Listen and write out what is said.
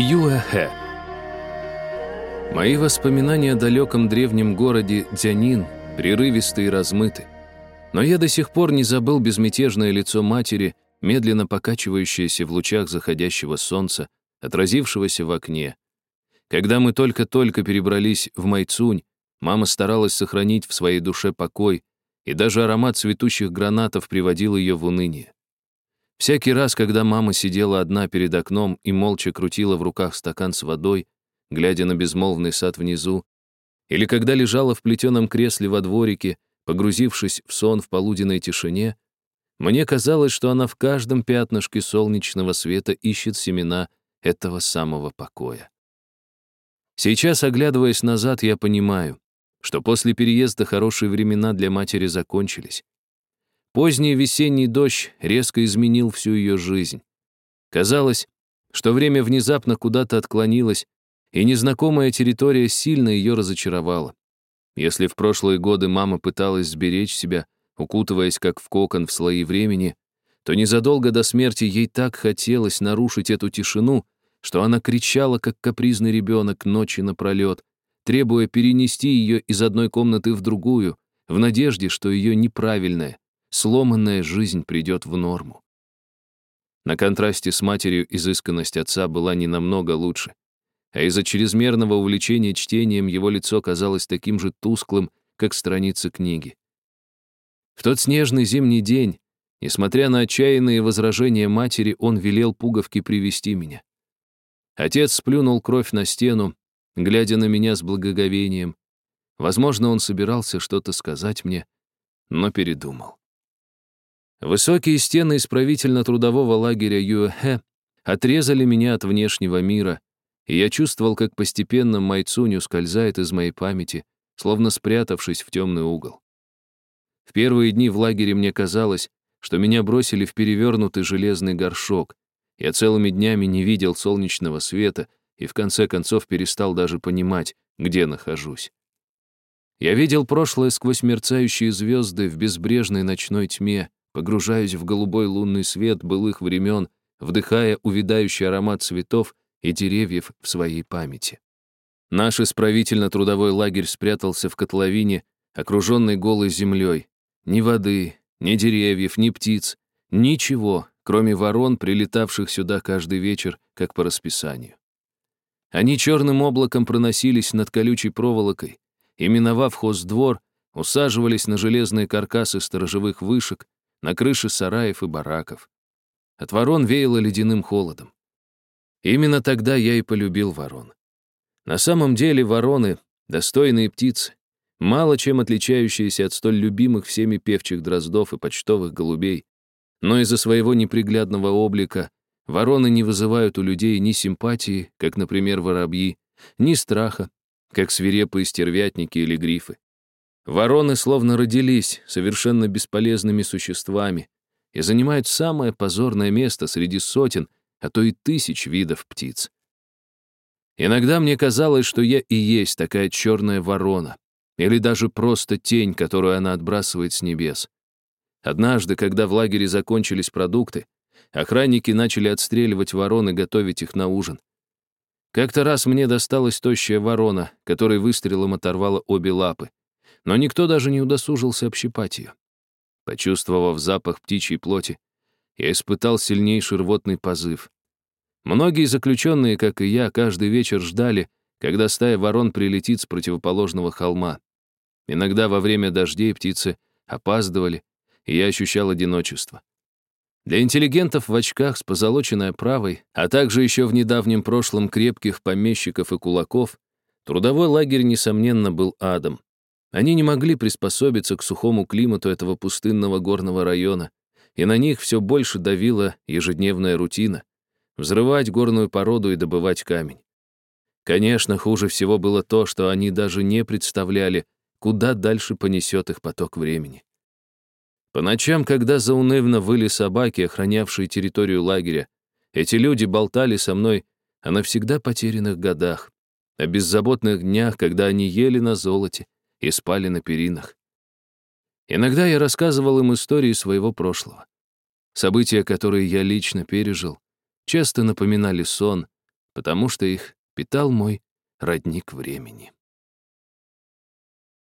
Юэхэ. Мои воспоминания о далеком древнем городе Дзянин прерывисты и размыты. Но я до сих пор не забыл безмятежное лицо матери, медленно покачивающееся в лучах заходящего солнца, отразившегося в окне. Когда мы только-только перебрались в Майцунь, мама старалась сохранить в своей душе покой, и даже аромат цветущих гранатов приводил ее в уныние. Всякий раз, когда мама сидела одна перед окном и молча крутила в руках стакан с водой, глядя на безмолвный сад внизу, или когда лежала в плетеном кресле во дворике, погрузившись в сон в полуденной тишине, мне казалось, что она в каждом пятнышке солнечного света ищет семена этого самого покоя. Сейчас, оглядываясь назад, я понимаю, что после переезда хорошие времена для матери закончились. Поздний весенний дождь резко изменил всю ее жизнь. Казалось, что время внезапно куда-то отклонилось, и незнакомая территория сильно ее разочаровала. Если в прошлые годы мама пыталась сберечь себя, укутываясь как в кокон в слои времени, то незадолго до смерти ей так хотелось нарушить эту тишину, что она кричала, как капризный ребенок, ночи напролет, требуя перенести ее из одной комнаты в другую, в надежде, что ее неправильная, сломанная жизнь придет в норму. На контрасте с матерью изысканность отца была не намного лучше, а из-за чрезмерного увлечения чтением его лицо казалось таким же тусклым, как страницы книги. В тот снежный зимний день, несмотря на отчаянные возражения матери, он велел пуговки привести меня. Отец сплюнул кровь на стену, глядя на меня с благоговением. Возможно, он собирался что-то сказать мне, но передумал. Высокие стены исправительно-трудового лагеря Юэхэ отрезали меня от внешнего мира, и я чувствовал, как постепенно Майцунь ускользает из моей памяти, словно спрятавшись в темный угол. В первые дни в лагере мне казалось, что меня бросили в перевернутый железный горшок. Я целыми днями не видел солнечного света и в конце концов перестал даже понимать, где нахожусь. Я видел прошлое сквозь мерцающие звезды в безбрежной ночной тьме, погружаюсь в голубой лунный свет былых времен, вдыхая увядающий аромат цветов и деревьев в своей памяти. Наш исправительно-трудовой лагерь спрятался в котловине, окруженной голой землей. Ни воды, ни деревьев, ни птиц, ничего, кроме ворон, прилетавших сюда каждый вечер, как по расписанию. Они черным облаком проносились над колючей проволокой, и, миновав хоздвор, усаживались на железные каркасы сторожевых вышек, на крыши сараев и бараков. От ворон веяло ледяным холодом. Именно тогда я и полюбил ворон. На самом деле вороны — достойные птицы, мало чем отличающиеся от столь любимых всеми певчих дроздов и почтовых голубей, но из-за своего неприглядного облика вороны не вызывают у людей ни симпатии, как, например, воробьи, ни страха, как свирепые стервятники или грифы. Вороны словно родились совершенно бесполезными существами и занимают самое позорное место среди сотен, а то и тысяч видов птиц. Иногда мне казалось, что я и есть такая черная ворона, или даже просто тень, которую она отбрасывает с небес. Однажды, когда в лагере закончились продукты, охранники начали отстреливать ворон и готовить их на ужин. Как-то раз мне досталась тощая ворона, которой выстрелом оторвала обе лапы но никто даже не удосужился общипать ее. Почувствовав запах птичьей плоти, я испытал сильнейший рвотный позыв. Многие заключенные, как и я, каждый вечер ждали, когда стая ворон прилетит с противоположного холма. Иногда во время дождей птицы опаздывали, и я ощущал одиночество. Для интеллигентов в очках с позолоченной оправой, а также еще в недавнем прошлом крепких помещиков и кулаков, трудовой лагерь, несомненно, был адом. Они не могли приспособиться к сухому климату этого пустынного горного района, и на них все больше давила ежедневная рутина — взрывать горную породу и добывать камень. Конечно, хуже всего было то, что они даже не представляли, куда дальше понесет их поток времени. По ночам, когда заунывно выли собаки, охранявшие территорию лагеря, эти люди болтали со мной о навсегда потерянных годах, о беззаботных днях, когда они ели на золоте, и спали на перинах. Иногда я рассказывал им истории своего прошлого. События, которые я лично пережил, часто напоминали сон, потому что их питал мой родник времени.